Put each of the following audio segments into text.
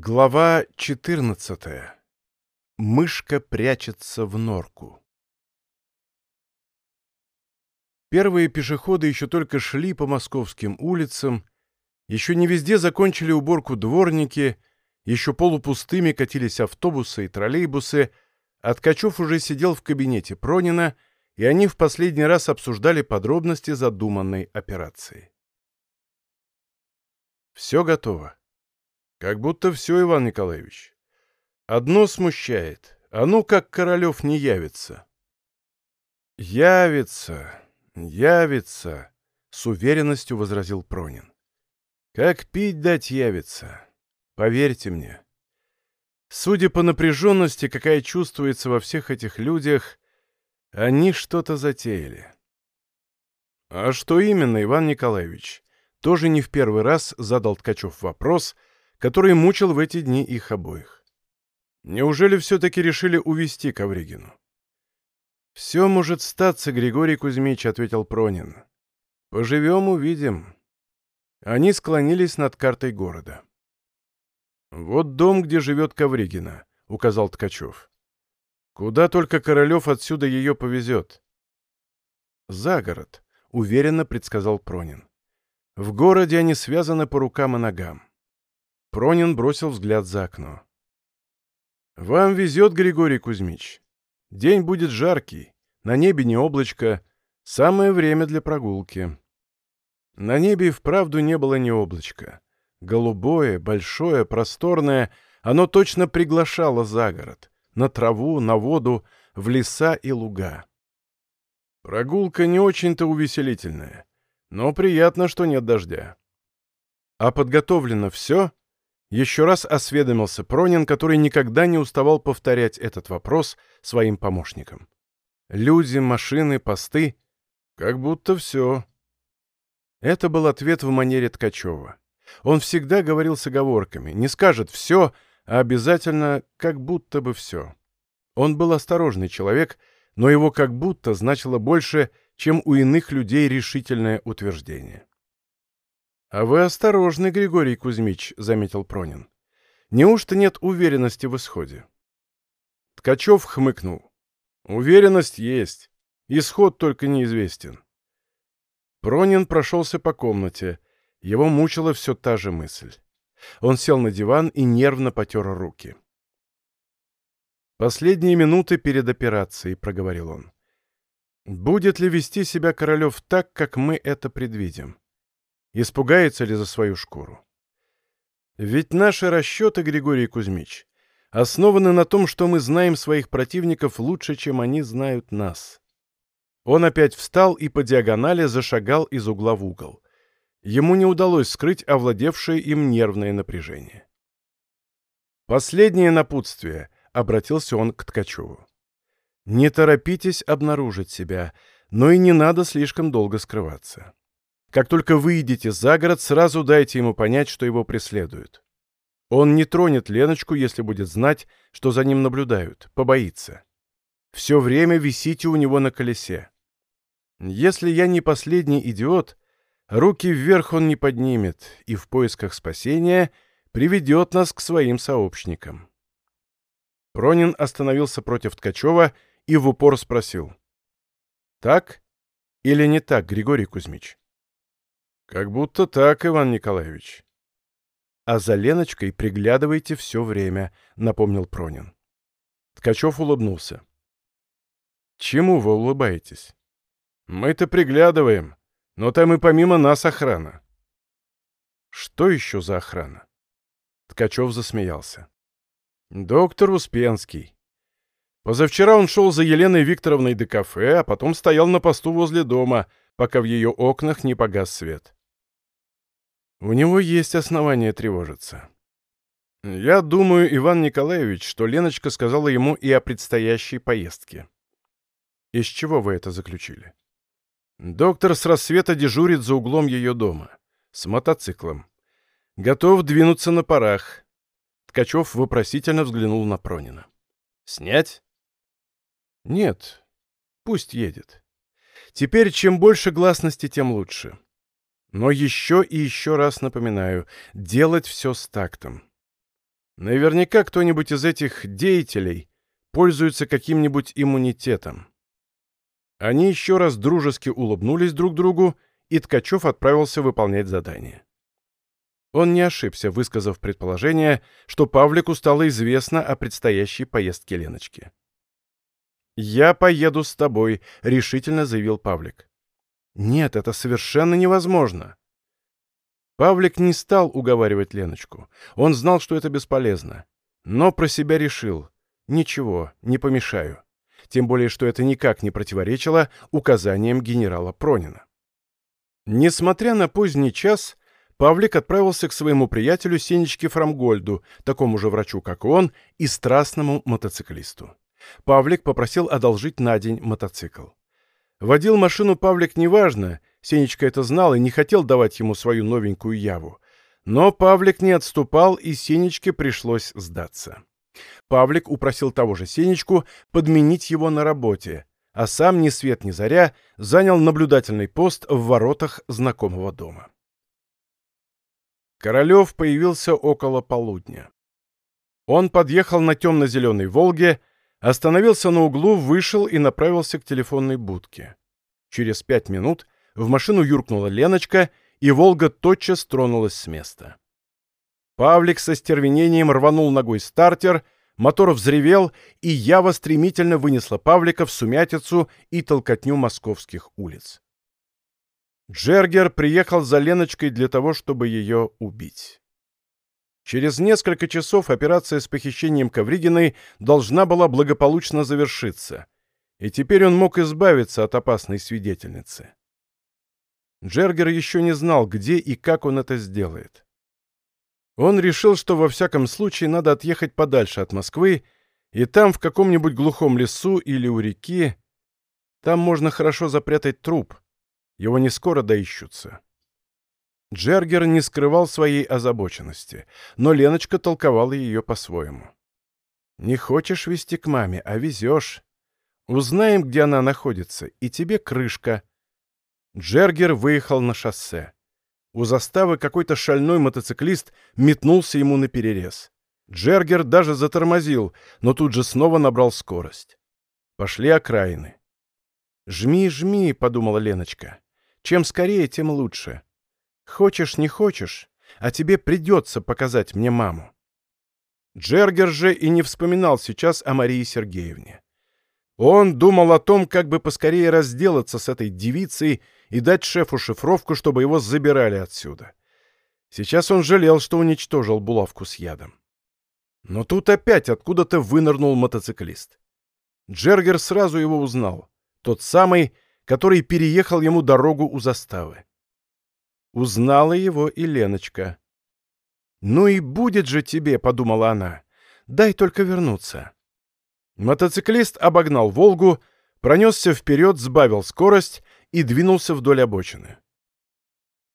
Глава 14. Мышка прячется в норку. Первые пешеходы еще только шли по московским улицам, еще не везде закончили уборку дворники, еще полупустыми катились автобусы и троллейбусы, а Ткачев уже сидел в кабинете Пронина, и они в последний раз обсуждали подробности задуманной операции. Все готово. Как будто все, Иван Николаевич. Одно смущает. А ну, как Королев не явится. Явится, явится, с уверенностью возразил Пронин. Как пить дать явится. Поверьте мне. Судя по напряженности, какая чувствуется во всех этих людях, они что-то затеяли. А что именно, Иван Николаевич? Тоже не в первый раз задал Ткачев вопрос — который мучил в эти дни их обоих. Неужели все-таки решили увести Ковригину? «Все может статься, Григорий Кузьмич», — ответил Пронин. «Поживем — увидим». Они склонились над картой города. «Вот дом, где живет Ковригина», — указал Ткачев. «Куда только Королев отсюда ее повезет?» «За город», — уверенно предсказал Пронин. «В городе они связаны по рукам и ногам. Пронин бросил взгляд за окно. «Вам везет, Григорий Кузьмич. День будет жаркий, на небе не облачко, самое время для прогулки». На небе и вправду не было ни облачка. Голубое, большое, просторное, оно точно приглашало за город, на траву, на воду, в леса и луга. Прогулка не очень-то увеселительная, но приятно, что нет дождя. А подготовлено все? Еще раз осведомился Пронин, который никогда не уставал повторять этот вопрос своим помощникам. Люди, машины, посты. Как будто все. Это был ответ в манере Ткачева. Он всегда говорил с оговорками. Не скажет «все», а обязательно «как будто бы все». Он был осторожный человек, но его «как будто» значило больше, чем у иных людей решительное утверждение. «А вы осторожны, Григорий Кузьмич», — заметил Пронин. «Неужто нет уверенности в исходе?» Ткачев хмыкнул. «Уверенность есть. Исход только неизвестен». Пронин прошелся по комнате. Его мучила все та же мысль. Он сел на диван и нервно потер руки. «Последние минуты перед операцией», — проговорил он. «Будет ли вести себя Королев так, как мы это предвидим?» Испугается ли за свою шкуру? Ведь наши расчеты, Григорий Кузьмич, основаны на том, что мы знаем своих противников лучше, чем они знают нас. Он опять встал и по диагонали зашагал из угла в угол. Ему не удалось скрыть овладевшее им нервное напряжение. «Последнее напутствие», — обратился он к Ткачеву. «Не торопитесь обнаружить себя, но и не надо слишком долго скрываться. Как только выйдете за город, сразу дайте ему понять, что его преследуют. Он не тронет Леночку, если будет знать, что за ним наблюдают, побоится. Все время висите у него на колесе. Если я не последний идиот, руки вверх он не поднимет и в поисках спасения приведет нас к своим сообщникам. Пронин остановился против Ткачева и в упор спросил. «Так или не так, Григорий Кузьмич?» «Как будто так, Иван Николаевич». «А за Леночкой приглядывайте все время», — напомнил Пронин. Ткачев улыбнулся. «Чему вы улыбаетесь?» «Мы-то приглядываем, но там и помимо нас охрана». «Что еще за охрана?» Ткачев засмеялся. «Доктор Успенский. Позавчера он шел за Еленой Викторовной до кафе, а потом стоял на посту возле дома, пока в ее окнах не погас свет. У него есть основания тревожиться. Я думаю, Иван Николаевич, что Леночка сказала ему и о предстоящей поездке. Из чего вы это заключили? Доктор с рассвета дежурит за углом ее дома. С мотоциклом. Готов двинуться на парах. Ткачев вопросительно взглянул на Пронина. «Снять?» «Нет. Пусть едет. Теперь чем больше гласности, тем лучше. Но еще и еще раз напоминаю, делать все с тактом. Наверняка кто-нибудь из этих деятелей пользуется каким-нибудь иммунитетом. Они еще раз дружески улыбнулись друг другу, и Ткачев отправился выполнять задание. Он не ошибся, высказав предположение, что Павлику стало известно о предстоящей поездке Леночки. «Я поеду с тобой», — решительно заявил Павлик. «Нет, это совершенно невозможно». Павлик не стал уговаривать Леночку. Он знал, что это бесполезно. Но про себя решил. Ничего, не помешаю. Тем более, что это никак не противоречило указаниям генерала Пронина. Несмотря на поздний час, Павлик отправился к своему приятелю Сенечке Фрамгольду, такому же врачу, как он, и страстному мотоциклисту. Павлик попросил одолжить на день мотоцикл. Водил машину Павлик неважно, Сенечка это знал и не хотел давать ему свою новенькую яву. Но Павлик не отступал, и Сенечке пришлось сдаться. Павлик упросил того же Сенечку подменить его на работе, а сам ни свет ни заря занял наблюдательный пост в воротах знакомого дома. Королев появился около полудня. Он подъехал на темно-зеленой «Волге», остановился на углу, вышел и направился к телефонной будке. Через пять минут — в машину юркнула Леночка, и «Волга» тотчас тронулась с места. Павлик со стервенением рванул ногой стартер, мотор взревел, и Ява стремительно вынесла Павлика в сумятицу и толкотню московских улиц. Джергер приехал за Леночкой для того, чтобы ее убить. Через несколько часов операция с похищением Ковригиной должна была благополучно завершиться, и теперь он мог избавиться от опасной свидетельницы. Джергер еще не знал, где и как он это сделает. Он решил, что во всяком случае надо отъехать подальше от Москвы, и там, в каком-нибудь глухом лесу или у реки, там можно хорошо запрятать труп. Его не скоро доищутся. Джергер не скрывал своей озабоченности, но Леночка толковала ее по-своему. «Не хочешь вести к маме, а везешь. Узнаем, где она находится, и тебе крышка», Джергер выехал на шоссе. У заставы какой-то шальной мотоциклист метнулся ему на перерез. Джергер даже затормозил, но тут же снова набрал скорость. Пошли окраины. «Жми, жми», — подумала Леночка. «Чем скорее, тем лучше. Хочешь, не хочешь, а тебе придется показать мне маму». Джергер же и не вспоминал сейчас о Марии Сергеевне. Он думал о том, как бы поскорее разделаться с этой девицей и дать шефу шифровку, чтобы его забирали отсюда. Сейчас он жалел, что уничтожил булавку с ядом. Но тут опять откуда-то вынырнул мотоциклист. Джергер сразу его узнал. Тот самый, который переехал ему дорогу у заставы. Узнала его и Леночка. «Ну и будет же тебе», — подумала она. «Дай только вернуться». Мотоциклист обогнал «Волгу», пронесся вперед, сбавил скорость и двинулся вдоль обочины.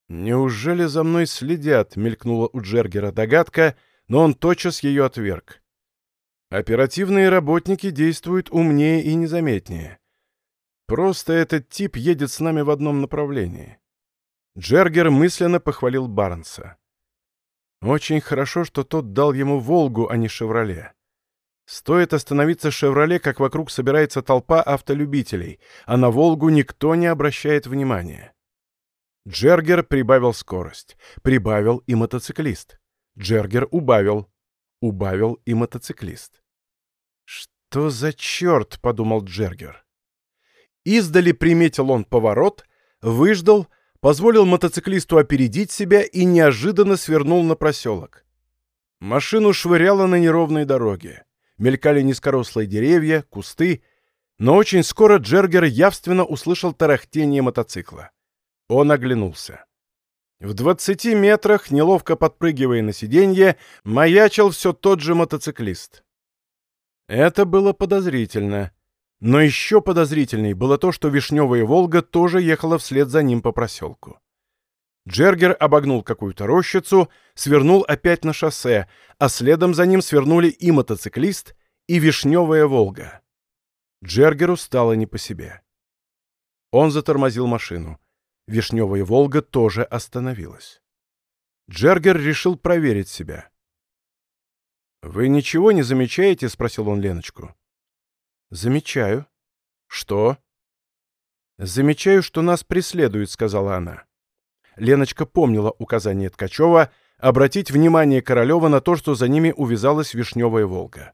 «Неужели за мной следят?» — мелькнула у Джергера догадка, но он тотчас ее отверг. «Оперативные работники действуют умнее и незаметнее. Просто этот тип едет с нами в одном направлении». Джергер мысленно похвалил Барнса. Очень хорошо, что тот дал ему «Волгу», а не «Шевроле». Стоит остановиться «Шевроле», как вокруг собирается толпа автолюбителей, а на «Волгу» никто не обращает внимания. Джергер прибавил скорость. Прибавил и мотоциклист. Джергер убавил. Убавил и мотоциклист. «Что за черт?» — подумал Джергер. Издали приметил он поворот, выждал, позволил мотоциклисту опередить себя и неожиданно свернул на проселок. Машину швыряло на неровной дороге мелькали низкорослые деревья, кусты, но очень скоро Джергер явственно услышал тарахтение мотоцикла. Он оглянулся. В двадцати метрах, неловко подпрыгивая на сиденье, маячил все тот же мотоциклист. Это было подозрительно. Но еще подозрительней было то, что Вишневая Волга тоже ехала вслед за ним по проселку. Джергер обогнул какую-то рощицу, свернул опять на шоссе, а следом за ним свернули и мотоциклист, и вишневая «Волга». Джергеру стало не по себе. Он затормозил машину. Вишневая «Волга» тоже остановилась. Джергер решил проверить себя. «Вы ничего не замечаете?» — спросил он Леночку. «Замечаю». «Что?» «Замечаю, что нас преследуют», — сказала она. Леночка помнила указание Ткачева обратить внимание Королева на то, что за ними увязалась вишневая «Волга».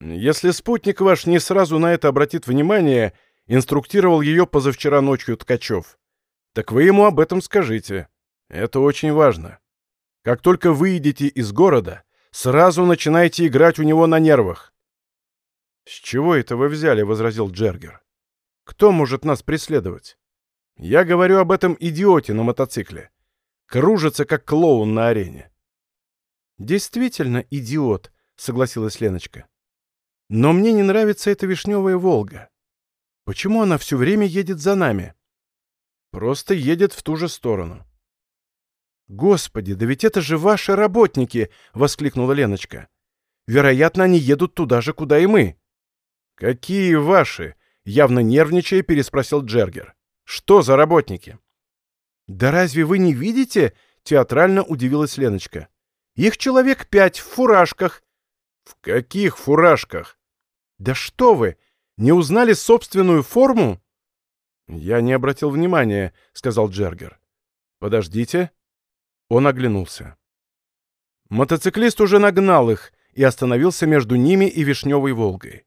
«Если спутник ваш не сразу на это обратит внимание, инструктировал ее позавчера ночью Ткачев, так вы ему об этом скажите. Это очень важно. Как только выйдете из города, сразу начинайте играть у него на нервах». «С чего это вы взяли?» — возразил Джергер. «Кто может нас преследовать?» «Я говорю об этом идиоте на мотоцикле кружится, как клоун на арене. «Действительно идиот», — согласилась Леночка. «Но мне не нравится эта вишневая «Волга». Почему она все время едет за нами?» «Просто едет в ту же сторону». «Господи, да ведь это же ваши работники!» — воскликнула Леночка. «Вероятно, они едут туда же, куда и мы». «Какие ваши?» — явно нервничая переспросил Джергер. «Что за работники?» «Да разве вы не видите?» — театрально удивилась Леночка. «Их человек пять в фуражках». «В каких фуражках?» «Да что вы! Не узнали собственную форму?» «Я не обратил внимания», — сказал Джергер. «Подождите». Он оглянулся. Мотоциклист уже нагнал их и остановился между ними и Вишневой Волгой.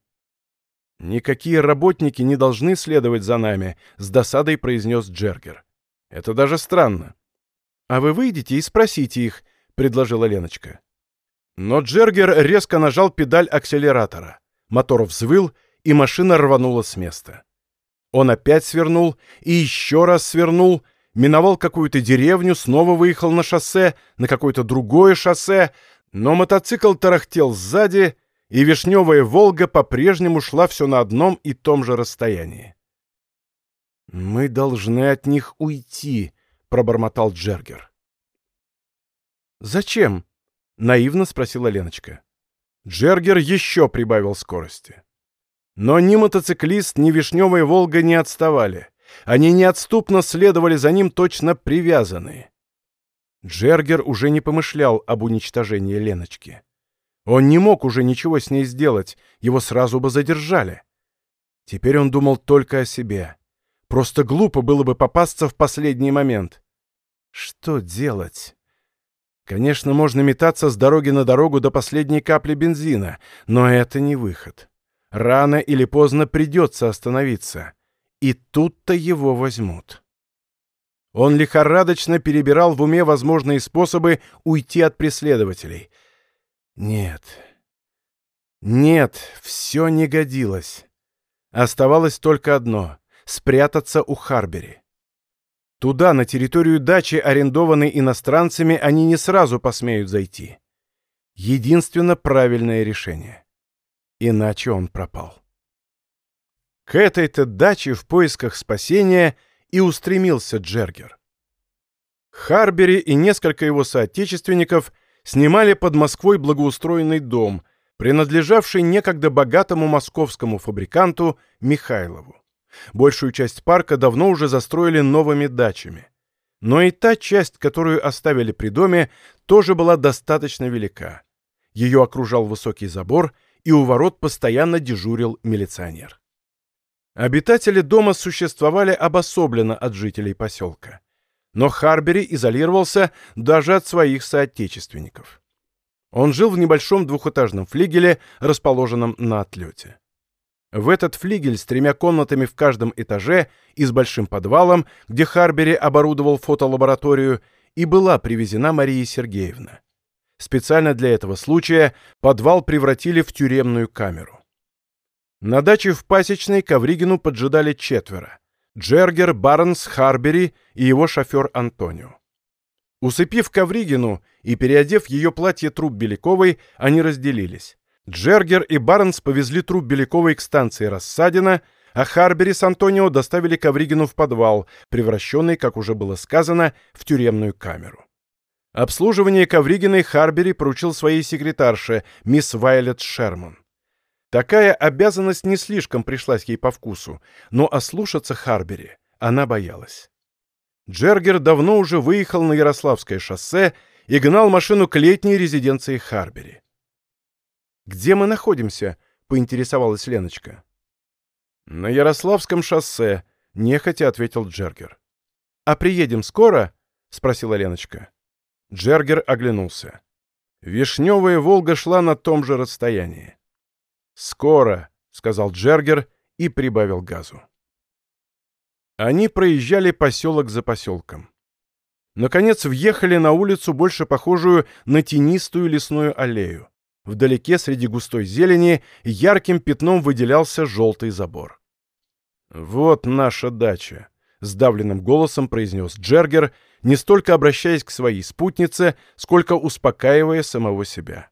«Никакие работники не должны следовать за нами», — с досадой произнес Джергер. Это даже странно. А вы выйдете и спросите их, предложила Леночка. Но Джергер резко нажал педаль акселератора. Мотор взвыл, и машина рванула с места. Он опять свернул и еще раз свернул, миновал какую-то деревню, снова выехал на шоссе, на какое-то другое шоссе, но мотоцикл тарахтел сзади, и вишневая «Волга» по-прежнему шла все на одном и том же расстоянии. «Мы должны от них уйти», — пробормотал Джергер. «Зачем?» — наивно спросила Леночка. Джергер еще прибавил скорости. Но ни мотоциклист, ни Вишневая Волга не отставали. Они неотступно следовали за ним точно привязанные. Джергер уже не помышлял об уничтожении Леночки. Он не мог уже ничего с ней сделать, его сразу бы задержали. Теперь он думал только о себе. Просто глупо было бы попасться в последний момент. Что делать? Конечно, можно метаться с дороги на дорогу до последней капли бензина, но это не выход. Рано или поздно придется остановиться. И тут-то его возьмут. Он лихорадочно перебирал в уме возможные способы уйти от преследователей. Нет. Нет, все не годилось. Оставалось только одно спрятаться у Харбери. Туда, на территорию дачи, арендованной иностранцами, они не сразу посмеют зайти. Единственно правильное решение. Иначе он пропал. К этой-то даче в поисках спасения и устремился Джергер. Харбери и несколько его соотечественников снимали под Москвой благоустроенный дом, принадлежавший некогда богатому московскому фабриканту Михайлову. Большую часть парка давно уже застроили новыми дачами. Но и та часть, которую оставили при доме, тоже была достаточно велика. Ее окружал высокий забор, и у ворот постоянно дежурил милиционер. Обитатели дома существовали обособленно от жителей поселка. Но Харбери изолировался даже от своих соотечественников. Он жил в небольшом двухэтажном флигеле, расположенном на отлете. В этот флигель с тремя комнатами в каждом этаже и с большим подвалом, где Харбери оборудовал фотолабораторию, и была привезена Мария Сергеевна. Специально для этого случая подвал превратили в тюремную камеру. На даче в Пасечной Ковригину поджидали четверо. Джергер, Барнс, Харбери и его шофер Антонио. Усыпив Ковригину и переодев ее платье труп Беляковой, они разделились. Джергер и Барнс повезли труп Беляковой к станции Рассадина, а Харбери с Антонио доставили Ковригину в подвал, превращенный, как уже было сказано, в тюремную камеру. Обслуживание Ковригиной Харбери поручил своей секретарше, мисс Вайлет Шерман. Такая обязанность не слишком пришлась ей по вкусу, но ослушаться Харбери она боялась. Джергер давно уже выехал на Ярославское шоссе и гнал машину к летней резиденции Харбери. «Где мы находимся?» — поинтересовалась Леночка. «На Ярославском шоссе», — нехотя ответил Джергер. «А приедем скоро?» — спросила Леночка. Джергер оглянулся. Вишневая «Волга» шла на том же расстоянии. «Скоро», — сказал Джергер и прибавил газу. Они проезжали поселок за поселком. Наконец въехали на улицу, больше похожую на тенистую лесную аллею. Вдалеке, среди густой зелени, ярким пятном выделялся желтый забор. «Вот наша дача», — сдавленным голосом произнес Джергер, не столько обращаясь к своей спутнице, сколько успокаивая самого себя.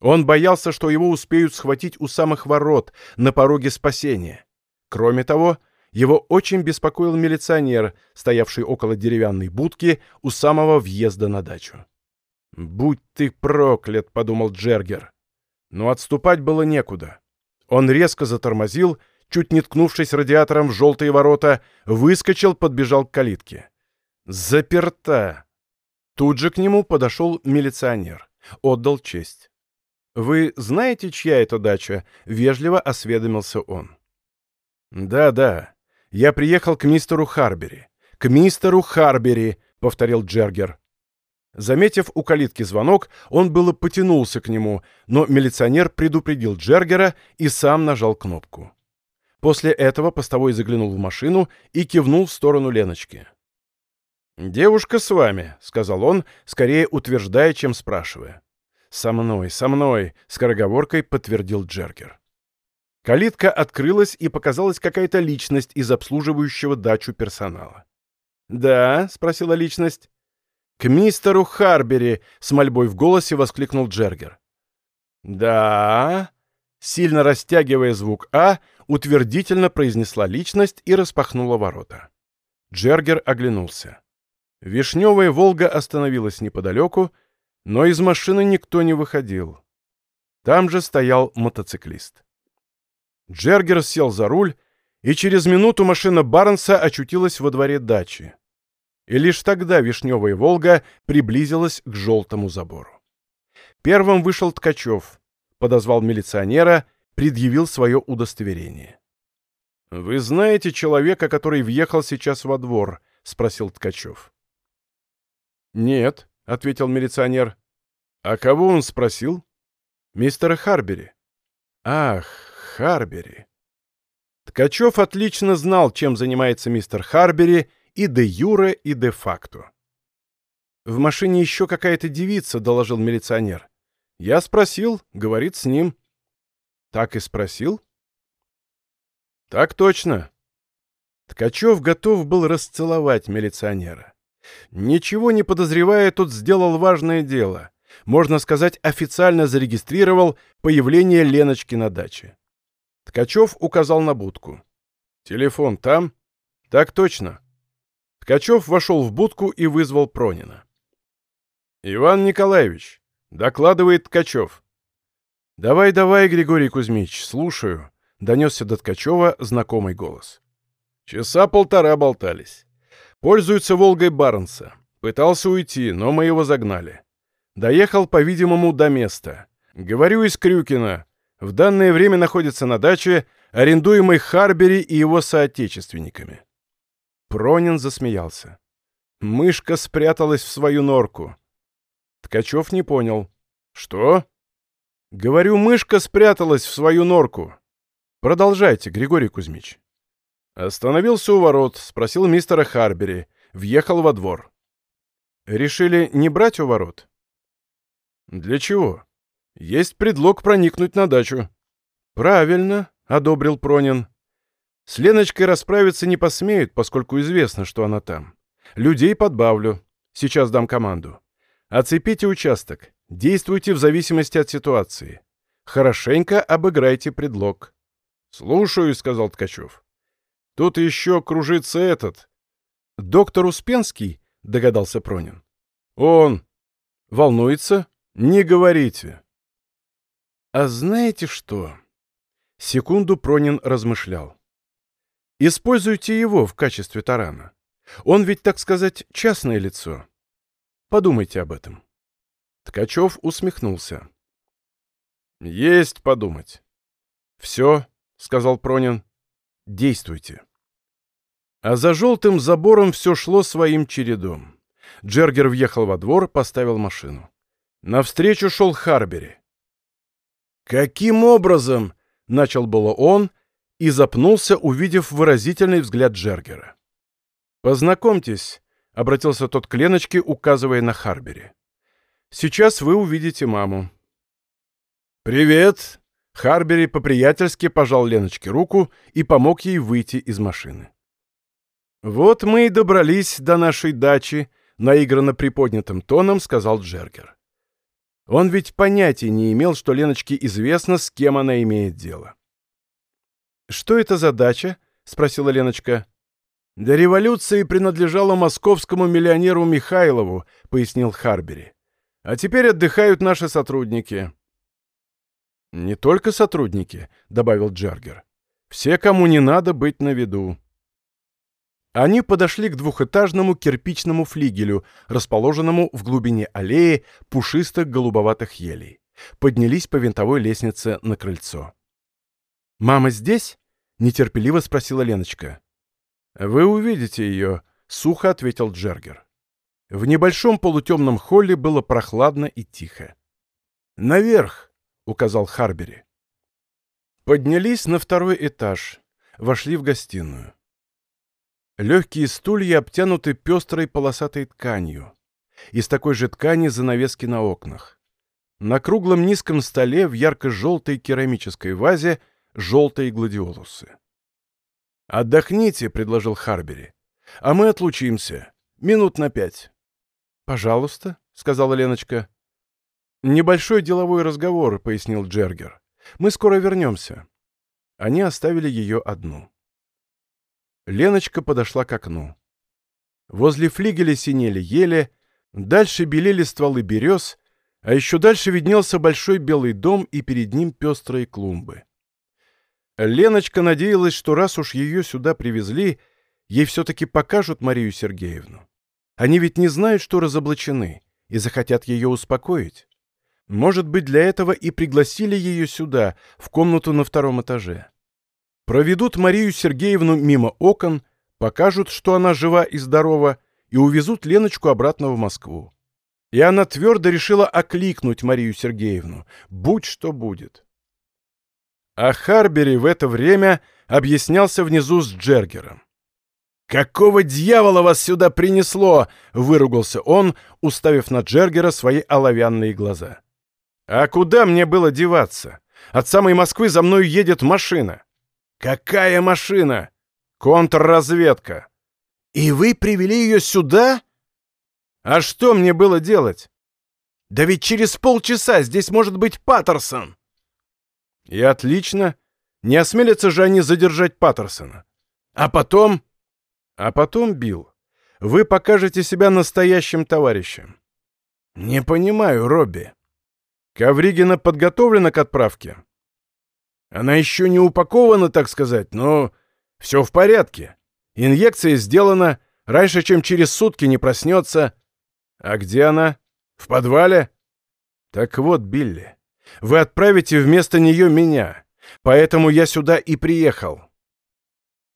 Он боялся, что его успеют схватить у самых ворот, на пороге спасения. Кроме того, его очень беспокоил милиционер, стоявший около деревянной будки у самого въезда на дачу. «Будь ты проклят!» — подумал Джергер. Но отступать было некуда. Он резко затормозил, чуть не ткнувшись радиатором в желтые ворота, выскочил, подбежал к калитке. «Заперта!» Тут же к нему подошел милиционер. Отдал честь. «Вы знаете, чья это дача?» — вежливо осведомился он. «Да-да, я приехал к мистеру Харбери. К мистеру Харбери!» — повторил Джергер. Заметив у калитки звонок, он было потянулся к нему, но милиционер предупредил Джергера и сам нажал кнопку. После этого постовой заглянул в машину и кивнул в сторону Леночки. «Девушка с вами», — сказал он, скорее утверждая, чем спрашивая. «Со мной, со мной», — скороговоркой подтвердил Джергер. Калитка открылась, и показалась какая-то личность из обслуживающего дачу персонала. «Да?» — спросила личность. «К мистеру Харбери!» — с мольбой в голосе воскликнул Джергер. «Да?» — сильно растягивая звук «А», утвердительно произнесла личность и распахнула ворота. Джергер оглянулся. Вишневая «Волга» остановилась неподалеку, но из машины никто не выходил. Там же стоял мотоциклист. Джергер сел за руль, и через минуту машина Барнса очутилась во дворе дачи. И лишь тогда вишневая «Волга» приблизилась к желтому забору. Первым вышел Ткачев, подозвал милиционера, предъявил свое удостоверение. «Вы знаете человека, который въехал сейчас во двор?» — спросил Ткачев. «Нет», — ответил милиционер. «А кого он спросил?» «Мистера Харбери». «Ах, Харбери. Ткачев отлично знал, чем занимается мистер Харбери и де юре, и де факто. «В машине еще какая-то девица», — доложил милиционер. «Я спросил, говорит с ним». «Так и спросил?» «Так точно». Ткачев готов был расцеловать милиционера. Ничего не подозревая, тут сделал важное дело. Можно сказать, официально зарегистрировал появление Леночки на даче. Ткачев указал на будку. «Телефон там?» «Так точно». Ткачев вошел в будку и вызвал Пронина. «Иван Николаевич», — докладывает Ткачев. «Давай, давай, Григорий Кузьмич, слушаю», — донесся до Ткачева знакомый голос. Часа полтора болтались. Пользуется «Волгой» Барнса. Пытался уйти, но мы его загнали. Доехал, по-видимому, до места. Говорю из Крюкина. В данное время находится на даче, арендуемой Харбери и его соотечественниками. Пронин засмеялся. Мышка спряталась в свою норку. Ткачев не понял. «Что?» «Говорю, мышка спряталась в свою норку. Продолжайте, Григорий Кузьмич». Остановился у ворот, спросил мистера Харбери, въехал во двор. «Решили не брать у ворот?» «Для чего?» Есть предлог проникнуть на дачу. Правильно, одобрил Пронин. С Леночкой расправиться не посмеют, поскольку известно, что она там. Людей подбавлю. Сейчас дам команду. Оцепите участок. Действуйте в зависимости от ситуации. Хорошенько обыграйте предлог. «Слушаю», — сказал Ткачев. «Тут еще кружится этот». «Доктор Успенский?» — догадался Пронин. «Он. Волнуется? Не говорите. «А знаете что?» Секунду Пронин размышлял. «Используйте его в качестве тарана. Он ведь, так сказать, частное лицо. Подумайте об этом». Ткачев усмехнулся. Есть подумать. Все, сказал Пронин. Действуйте. А за желтым забором все шло своим чередом. Джергер въехал во двор, поставил машину. Навстречу шел Харбери. «Каким образом?» — начал было он и запнулся, увидев выразительный взгляд Джергера. «Познакомьтесь», — обратился тот к Леночке, указывая на Харбери. «Сейчас вы увидите маму». «Привет!» — Харбери по-приятельски пожал Леночке руку и помог ей выйти из машины. «Вот мы и добрались до нашей дачи», — наигранно приподнятым тоном сказал Джергер. Он ведь понятия не имел, что Леночке известно, с кем она имеет дело. «Что это за дача?» — спросила Леночка. «До революции принадлежала московскому миллионеру Михайлову», — пояснил Харбери. «А теперь отдыхают наши сотрудники». «Не только сотрудники», — добавил Джергер. «Все, кому не надо быть на виду». Они подошли к двухэтажному кирпичному флигелю, расположенному в глубине аллеи пушистых голубоватых елей. Поднялись по винтовой лестнице на крыльцо. «Мама здесь?» — нетерпеливо спросила Леночка. «Вы увидите ее», — сухо ответил Джергер. В небольшом полутемном холле было прохладно и тихо. «Наверх!» — указал Харбери. Поднялись на второй этаж, вошли в гостиную. Легкие стулья обтянуты пестрой полосатой тканью. Из такой же ткани занавески на окнах. На круглом низком столе в ярко-желтой керамической вазе желтые гладиолусы. «Отдохните», — предложил Харбери. «А мы отлучимся. Минут на пять». «Пожалуйста», — сказала Леночка. «Небольшой деловой разговор», — пояснил Джергер. «Мы скоро вернемся». Они оставили ее одну. Леночка подошла к окну. Возле флигеля синели ели, дальше белели стволы берез, а еще дальше виднелся большой белый дом и перед ним пестрые клумбы. Леночка надеялась, что раз уж ее сюда привезли, ей все-таки покажут Марию Сергеевну. Они ведь не знают, что разоблачены, и захотят ее успокоить. Может быть, для этого и пригласили ее сюда, в комнату на втором этаже. Проведут Марию Сергеевну мимо окон, покажут, что она жива и здорова, и увезут Леночку обратно в Москву. И она твердо решила окликнуть Марию Сергеевну, будь что будет. А Харбери в это время объяснялся внизу с Джергером. «Какого дьявола вас сюда принесло?» — выругался он, уставив на Джергера свои оловянные глаза. «А куда мне было деваться? От самой Москвы за мной едет машина». «Какая машина?» «Контрразведка». «И вы привели ее сюда?» «А что мне было делать?» «Да ведь через полчаса здесь может быть Паттерсон!» «И отлично. Не осмелятся же они задержать Паттерсона. А потом...» «А потом, Билл, вы покажете себя настоящим товарищем». «Не понимаю, Робби». «Ковригина подготовлена к отправке?» Она еще не упакована, так сказать, но все в порядке. Инъекция сделана, раньше, чем через сутки не проснется. А где она? В подвале? Так вот, Билли, вы отправите вместо нее меня, поэтому я сюда и приехал.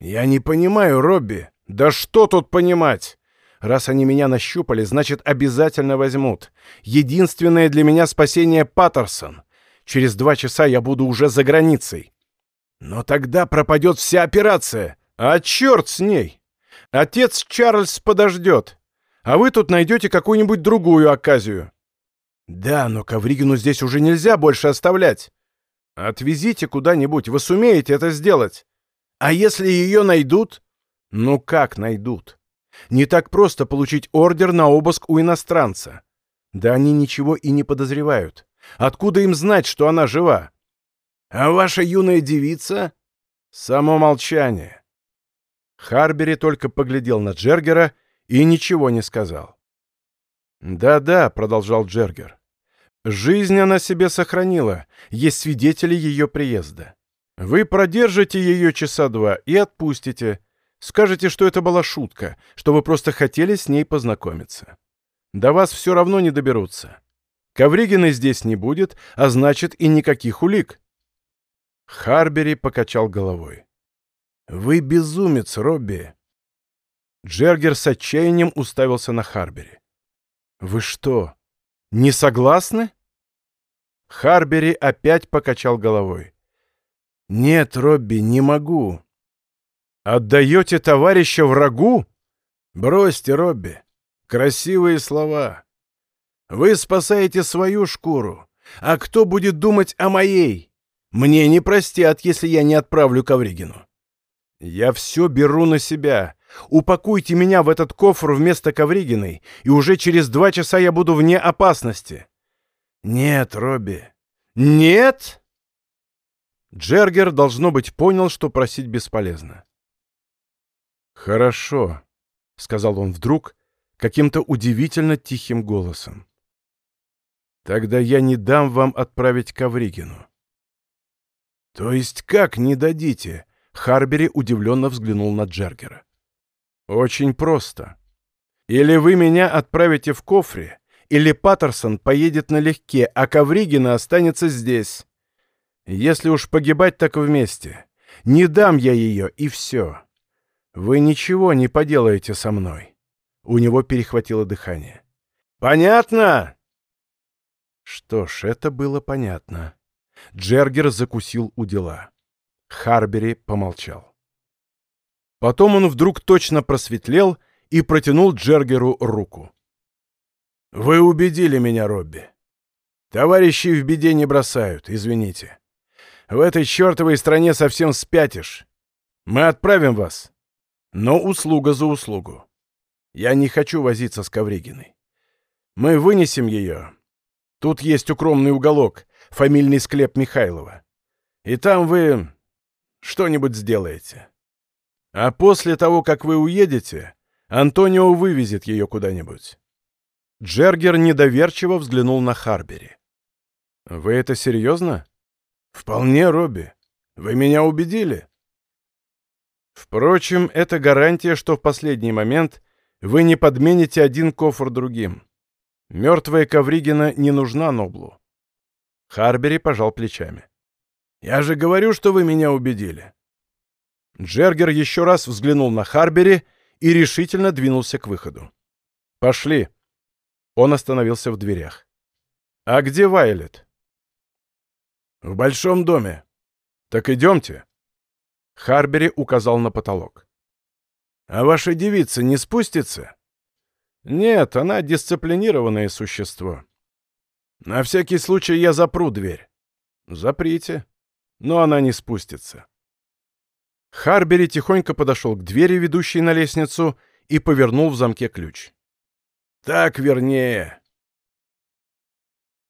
Я не понимаю, Робби. Да что тут понимать? Раз они меня нащупали, значит, обязательно возьмут. Единственное для меня спасение — Паттерсон. Через два часа я буду уже за границей. Но тогда пропадет вся операция. А черт с ней! Отец Чарльз подождет. А вы тут найдете какую-нибудь другую оказию. Да, но Ковригину здесь уже нельзя больше оставлять. Отвезите куда-нибудь, вы сумеете это сделать. А если ее найдут? Ну как найдут? Не так просто получить ордер на обыск у иностранца. Да они ничего и не подозревают. Откуда им знать, что она жива? А ваша юная девица? Само молчание. Харбери только поглядел на Джергера и ничего не сказал. «Да-да», — продолжал Джергер. «Жизнь она себе сохранила, есть свидетели ее приезда. Вы продержите ее часа два и отпустите. Скажете, что это была шутка, что вы просто хотели с ней познакомиться. До вас все равно не доберутся. Ковригина здесь не будет, а значит и никаких улик. Харбери покачал головой. «Вы безумец, Робби!» Джергер с отчаянием уставился на Харбери. «Вы что, не согласны?» Харбери опять покачал головой. «Нет, Робби, не могу». «Отдаете товарища врагу?» «Бросьте, Робби. Красивые слова. Вы спасаете свою шкуру. А кто будет думать о моей? Мне не простят, если я не отправлю Ковригину. Я все беру на себя. Упакуйте меня в этот кофр вместо Ковригиной, и уже через два часа я буду вне опасности. Нет, Робби. Нет? Джергер, должно быть, понял, что просить бесполезно. «Хорошо», — сказал он вдруг, каким-то удивительно тихим голосом. «Тогда я не дам вам отправить Ковригину». «То есть как не дадите?» — Харбери удивленно взглянул на Джергера. «Очень просто. Или вы меня отправите в кофре, или Паттерсон поедет налегке, а Ковригина останется здесь. Если уж погибать, так вместе. Не дам я ее, и все. Вы ничего не поделаете со мной». У него перехватило дыхание. «Понятно?» Что ж, это было понятно. Джергер закусил у дела. Харбери помолчал. Потом он вдруг точно просветлел и протянул Джергеру руку. «Вы убедили меня, Робби. Товарищи в беде не бросают, извините. В этой чертовой стране совсем спятишь. Мы отправим вас, но услуга за услугу. Я не хочу возиться с Ковригиной. Мы вынесем ее. Тут есть укромный уголок, фамильный склеп Михайлова. И там вы что-нибудь сделаете. А после того, как вы уедете, Антонио вывезет ее куда-нибудь. Джергер недоверчиво взглянул на Харбери. «Вы это серьезно?» «Вполне, Робби. Вы меня убедили». Впрочем, это гарантия, что в последний момент вы не подмените один кофр другим. Мертвая Ковригина не нужна Ноблу. Харбери пожал плечами. «Я же говорю, что вы меня убедили». Джергер еще раз взглянул на Харбери и решительно двинулся к выходу. «Пошли». Он остановился в дверях. «А где Вайлет?» «В большом доме». «Так идемте». Харбери указал на потолок. «А ваша девица не спустится?» «Нет, она дисциплинированное существо. На всякий случай я запру дверь». «Заприте. Но она не спустится». Харбери тихонько подошел к двери, ведущей на лестницу, и повернул в замке ключ. «Так вернее».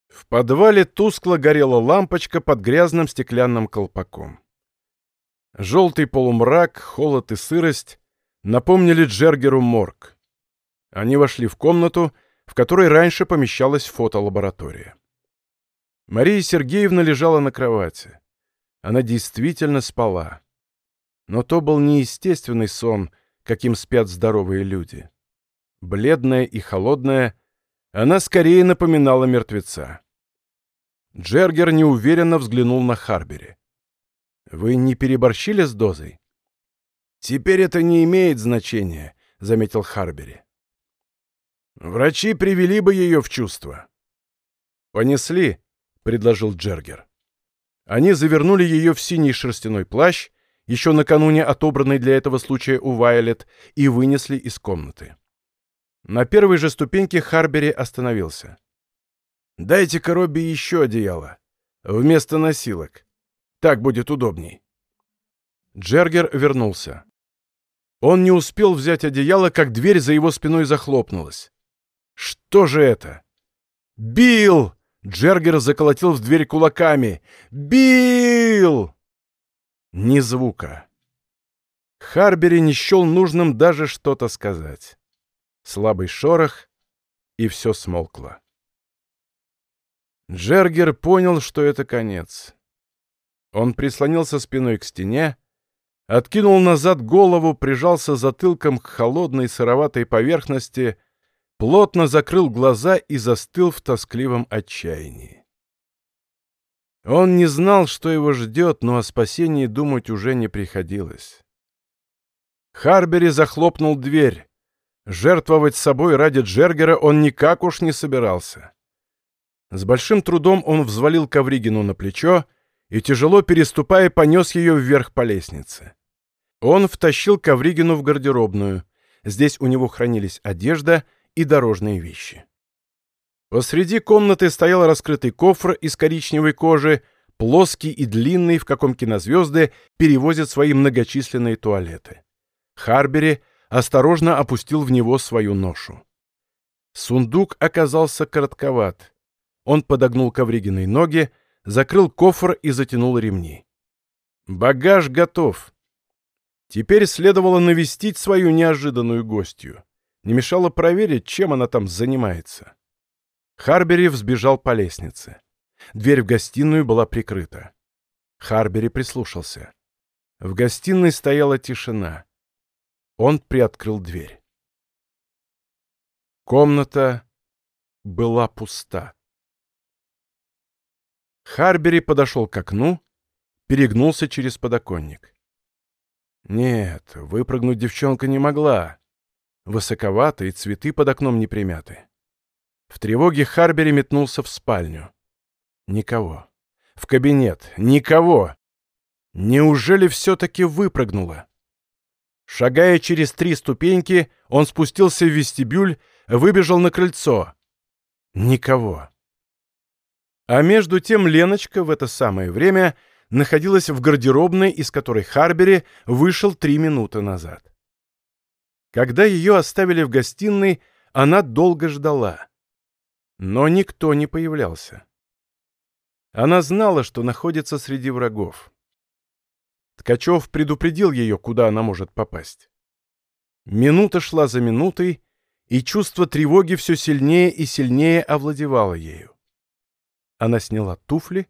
В подвале тускло горела лампочка под грязным стеклянным колпаком. Желтый полумрак, холод и сырость напомнили Джергеру морг. Они вошли в комнату, в которой раньше помещалась фотолаборатория. Мария Сергеевна лежала на кровати. Она действительно спала. Но то был неестественный сон, каким спят здоровые люди. Бледная и холодная, она скорее напоминала мертвеца. Джергер неуверенно взглянул на Харбери. Вы не переборщили с дозой? Теперь это не имеет значения, заметил Харбери. Врачи привели бы ее в чувство. Понесли, предложил Джергер. Они завернули ее в синий шерстяной плащ, еще накануне отобранный для этого случая у Вайлет, и вынесли из комнаты. На первой же ступеньке Харбери остановился. «Дайте-ка еще одеяло. Вместо носилок. Так будет удобней». Джергер вернулся. Он не успел взять одеяло, как дверь за его спиной захлопнулась. «Что же это?» «Билл!» Джергер заколотил в дверь кулаками. «Билл!» Ни звука. Харбери не счел нужным даже что-то сказать. Слабый шорох, и все смолкло. Джергер понял, что это конец. Он прислонился спиной к стене, откинул назад голову, прижался затылком к холодной сыроватой поверхности, плотно закрыл глаза и застыл в тоскливом отчаянии. Он не знал, что его ждет, но о спасении думать уже не приходилось. Харбери захлопнул дверь. Жертвовать собой ради Джергера он никак уж не собирался. С большим трудом он взвалил Ковригину на плечо и, тяжело переступая, понес ее вверх по лестнице. Он втащил Ковригину в гардеробную. Здесь у него хранились одежда и дорожные вещи. Посреди комнаты стоял раскрытый кофр из коричневой кожи, плоский и длинный, в каком кинозвезды перевозят свои многочисленные туалеты. Харбери осторожно опустил в него свою ношу. Сундук оказался коротковат. Он подогнул ковригиной ноги, закрыл кофр и затянул ремни. Багаж готов. Теперь следовало навестить свою неожиданную гостью. Не мешало проверить, чем она там занимается. Харбери взбежал по лестнице. Дверь в гостиную была прикрыта. Харбери прислушался. В гостиной стояла тишина. Он приоткрыл дверь. Комната была пуста. Харбери подошел к окну, перегнулся через подоконник. Нет, выпрыгнуть девчонка не могла. Высоковато, и цветы под окном не примяты. В тревоге Харбери метнулся в спальню. Никого. В кабинет. Никого. Неужели все-таки выпрыгнула? Шагая через три ступеньки, он спустился в вестибюль, выбежал на крыльцо. Никого. А между тем Леночка в это самое время находилась в гардеробной, из которой Харбери вышел три минуты назад. Когда ее оставили в гостиной, она долго ждала. Но никто не появлялся. Она знала, что находится среди врагов. Ткачев предупредил ее, куда она может попасть. Минута шла за минутой, и чувство тревоги все сильнее и сильнее овладевало ею. Она сняла туфли,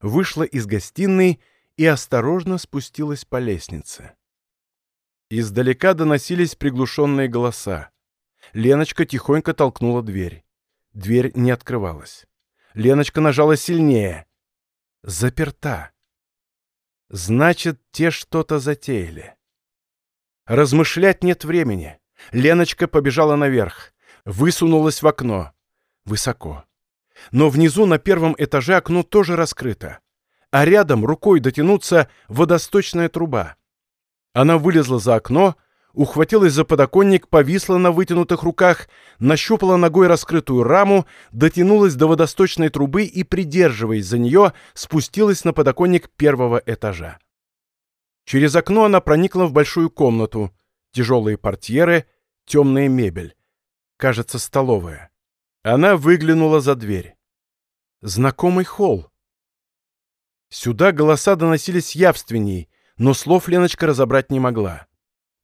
вышла из гостиной и осторожно спустилась по лестнице. Издалека доносились приглушенные голоса. Леночка тихонько толкнула дверь. Дверь не открывалась. Леночка нажала сильнее. Заперта. Значит, те что-то затеяли. Размышлять нет времени. Леночка побежала наверх. Высунулась в окно. Высоко. Но внизу на первом этаже окно тоже раскрыто. А рядом рукой дотянуться водосточная труба. Она вылезла за окно, ухватилась за подоконник, повисла на вытянутых руках, нащупала ногой раскрытую раму, дотянулась до водосточной трубы и, придерживаясь за нее, спустилась на подоконник первого этажа. Через окно она проникла в большую комнату. Тяжелые портьеры, темная мебель. Кажется, столовая. Она выглянула за дверь. Знакомый холл. Сюда голоса доносились явственней, но слов Леночка разобрать не могла.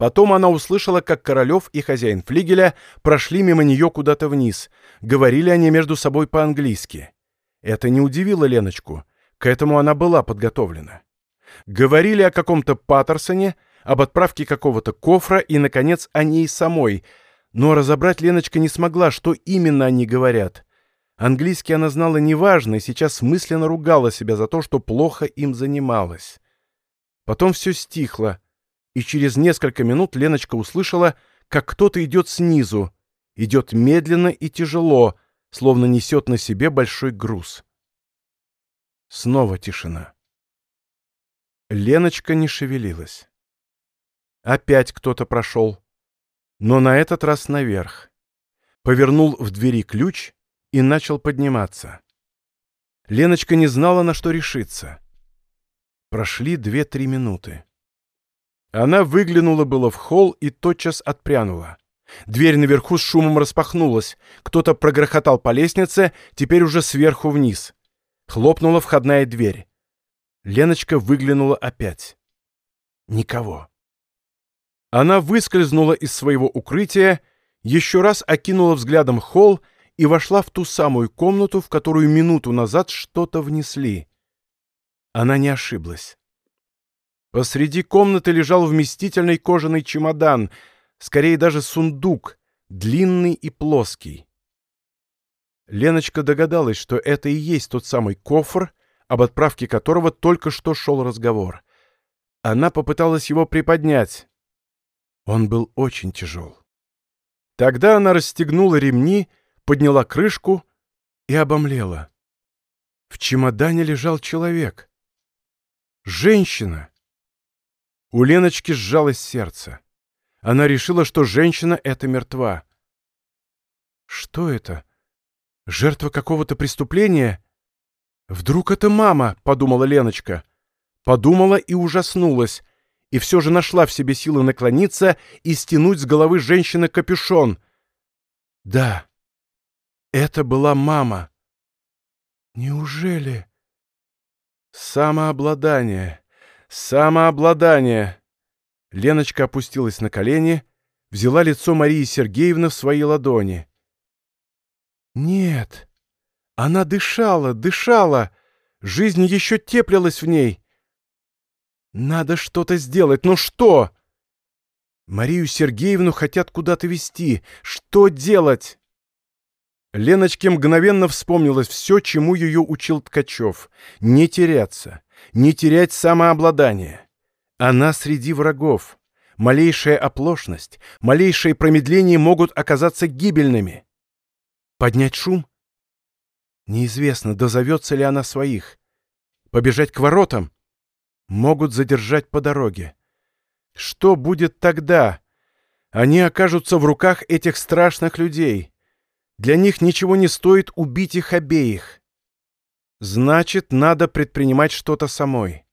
Потом она услышала, как Королев и хозяин флигеля прошли мимо нее куда-то вниз. Говорили они между собой по-английски. Это не удивило Леночку. К этому она была подготовлена. Говорили о каком-то Паттерсоне, об отправке какого-то кофра и, наконец, о ней самой. Но разобрать Леночка не смогла, что именно они говорят. Английский она знала неважно и сейчас мысленно ругала себя за то, что плохо им занималась. Потом все стихло и через несколько минут Леночка услышала, как кто-то идет снизу, идет медленно и тяжело, словно несет на себе большой груз. Снова тишина. Леночка не шевелилась. Опять кто-то прошел, но на этот раз наверх. Повернул в двери ключ и начал подниматься. Леночка не знала, на что решиться. Прошли две-три минуты. Она выглянула было в холл и тотчас отпрянула. Дверь наверху с шумом распахнулась. Кто-то прогрохотал по лестнице, теперь уже сверху вниз. Хлопнула входная дверь. Леночка выглянула опять. Никого. Она выскользнула из своего укрытия, еще раз окинула взглядом холл и вошла в ту самую комнату, в которую минуту назад что-то внесли. Она не ошиблась. Посреди комнаты лежал вместительный кожаный чемодан, скорее даже сундук, длинный и плоский. Леночка догадалась, что это и есть тот самый кофр, об отправке которого только что шел разговор. Она попыталась его приподнять. Он был очень тяжел. Тогда она расстегнула ремни, подняла крышку и обомлела. В чемодане лежал человек. Женщина. У Леночки сжалось сердце. Она решила, что женщина эта мертва. Что это? Жертва какого-то преступления? Вдруг это мама, подумала Леночка. Подумала и ужаснулась, и все же нашла в себе силы наклониться и стянуть с головы женщины капюшон. Да, это была мама. Неужели? Самообладание, самообладание. Леночка опустилась на колени, взяла лицо Марии Сергеевны в свои ладони. Нет, она дышала, дышала, жизнь еще теплилась в ней. Надо что-то сделать, но что? Марию Сергеевну хотят куда-то везти. Что делать? Леночке мгновенно вспомнилось все, чему ее учил Ткачев. Не теряться, не терять самообладание. Она среди врагов. Малейшая оплошность, малейшее промедление могут оказаться гибельными. Поднять шум? Неизвестно, дозовется ли она своих. Побежать к воротам? Могут задержать по дороге. Что будет тогда? Они окажутся в руках этих страшных людей. Для них ничего не стоит убить их обеих. Значит, надо предпринимать что-то самой.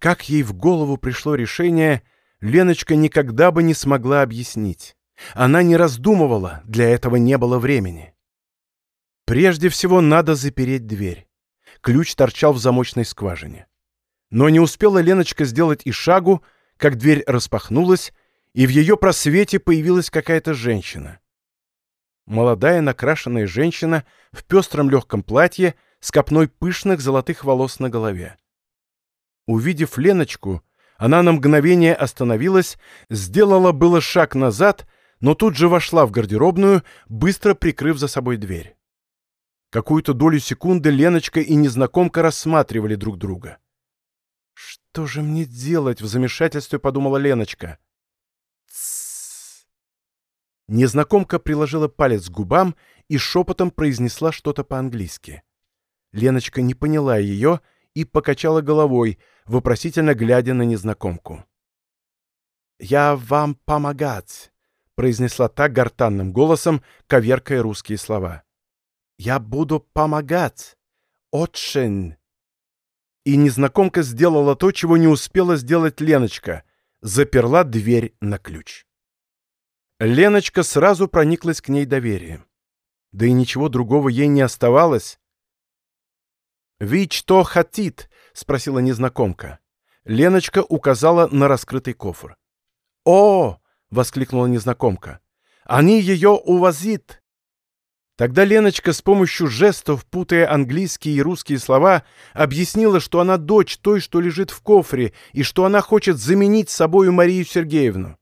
Как ей в голову пришло решение, Леночка никогда бы не смогла объяснить. Она не раздумывала, для этого не было времени. Прежде всего надо запереть дверь. Ключ торчал в замочной скважине. Но не успела Леночка сделать и шагу, как дверь распахнулась, и в ее просвете появилась какая-то женщина молодая накрашенная женщина в пестром легком платье с копной пышных золотых волос на голове. Увидев Леночку, она на мгновение остановилась, сделала было шаг назад, но тут же вошла в гардеробную, быстро прикрыв за собой дверь. Какую-то долю секунды Леночка и незнакомка рассматривали друг друга. «Что же мне делать?» — в замешательстве подумала Леночка. Незнакомка приложила палец к губам и шепотом произнесла что-то по-английски. Леночка не поняла ее и покачала головой, вопросительно глядя на незнакомку. «Я вам помогать», — произнесла та гортанным голосом, коверкая русские слова. «Я буду помогать. Очень». И незнакомка сделала то, чего не успела сделать Леночка — заперла дверь на ключ. Леночка сразу прониклась к ней доверием. Да и ничего другого ей не оставалось. «Ви что хотит?» — спросила незнакомка. Леночка указала на раскрытый кофр. «О!» — воскликнула незнакомка. «Они ее увозит!» Тогда Леночка с помощью жестов, путая английские и русские слова, объяснила, что она дочь той, что лежит в кофре, и что она хочет заменить собою Марию Сергеевну.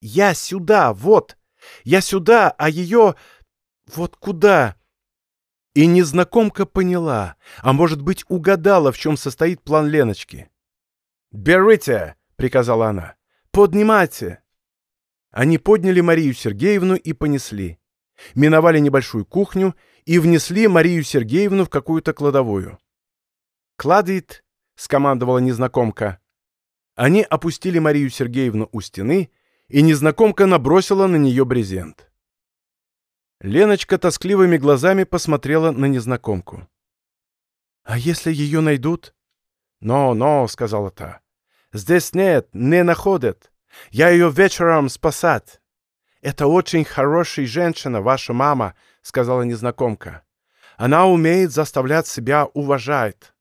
Я сюда, вот! Я сюда, а ее... Вот куда?» И незнакомка поняла, а может быть угадала, в чем состоит план Леночки. «Берите!» — приказала она. «Поднимайте!» Они подняли Марию Сергеевну и понесли. Миновали небольшую кухню и внесли Марию Сергеевну в какую-то кладовую. «Кладит!» — скомандовала незнакомка. Они опустили Марию Сергеевну у стены и незнакомка набросила на нее брезент. Леночка тоскливыми глазами посмотрела на незнакомку. «А если ее найдут?» «Но, но», — сказала та. «Здесь нет, не находят. Я ее вечером спасать». «Это очень хорошая женщина, ваша мама», — сказала незнакомка. «Она умеет заставлять себя уважать».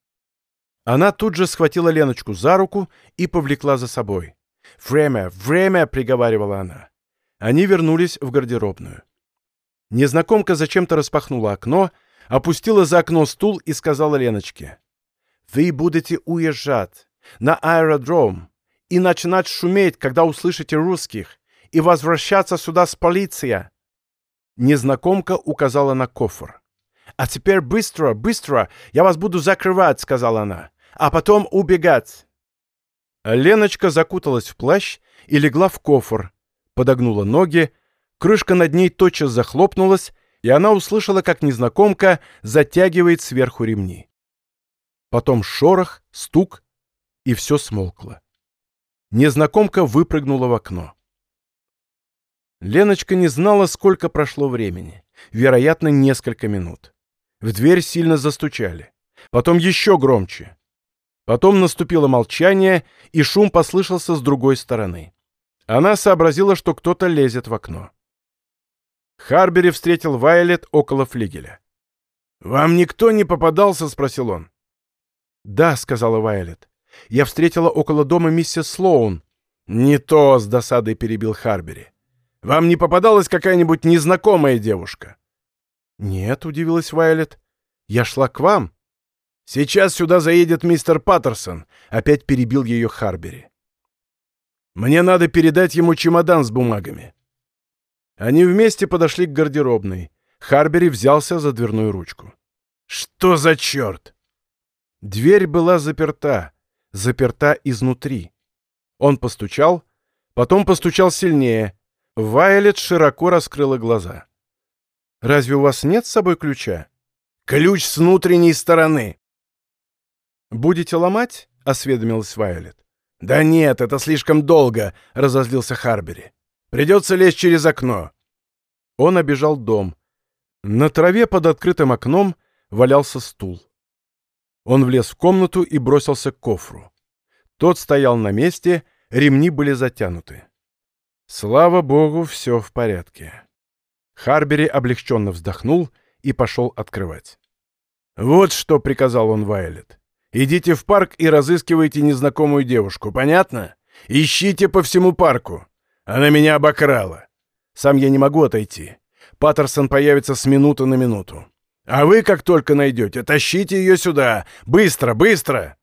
Она тут же схватила Леночку за руку и повлекла за собой. «Время! Время!» — приговаривала она. Они вернулись в гардеробную. Незнакомка зачем-то распахнула окно, опустила за окно стул и сказала Леночке. «Вы будете уезжать на аэродром и начинать шуметь, когда услышите русских, и возвращаться сюда с полицией!» Незнакомка указала на кофр. «А теперь быстро, быстро! Я вас буду закрывать!» — сказала она. «А потом убегать!» Леночка закуталась в плащ и легла в кофр, подогнула ноги, крышка над ней тотчас захлопнулась, и она услышала, как незнакомка затягивает сверху ремни. Потом шорох, стук, и все смолкло. Незнакомка выпрыгнула в окно. Леночка не знала, сколько прошло времени. Вероятно, несколько минут. В дверь сильно застучали. Потом еще громче. Потом наступило молчание, и шум послышался с другой стороны. Она сообразила, что кто-то лезет в окно. Харбери встретил Вайлет около флигеля. «Вам никто не попадался?» — спросил он. «Да», — сказала Вайлет. «Я встретила около дома миссис Слоун». «Не то!» — с досадой перебил Харбери. «Вам не попадалась какая-нибудь незнакомая девушка?» «Нет», — удивилась Вайлет. «Я шла к вам». «Сейчас сюда заедет мистер Паттерсон», — опять перебил ее Харбери. «Мне надо передать ему чемодан с бумагами». Они вместе подошли к гардеробной. Харбери взялся за дверную ручку. «Что за черт?» Дверь была заперта, заперта изнутри. Он постучал, потом постучал сильнее. Вайлет широко раскрыла глаза. «Разве у вас нет с собой ключа?» «Ключ с внутренней стороны». «Будете ломать?» — осведомилась Вайлет. «Да нет, это слишком долго», — разозлился Харбери. Придется лезть через окно». Он обежал дом. На траве под открытым окном валялся стул. Он влез в комнату и бросился к кофру. Тот стоял на месте, ремни были затянуты. Слава богу, все в порядке. Харбери облегченно вздохнул и пошел открывать. «Вот что», — приказал он Вайлет. «Идите в парк и разыскивайте незнакомую девушку, понятно? Ищите по всему парку. Она меня обокрала. Сам я не могу отойти. Паттерсон появится с минуты на минуту. А вы, как только найдете, тащите ее сюда. Быстро, быстро!»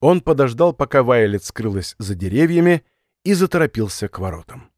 Он подождал, пока Вайлет скрылась за деревьями, и заторопился к воротам.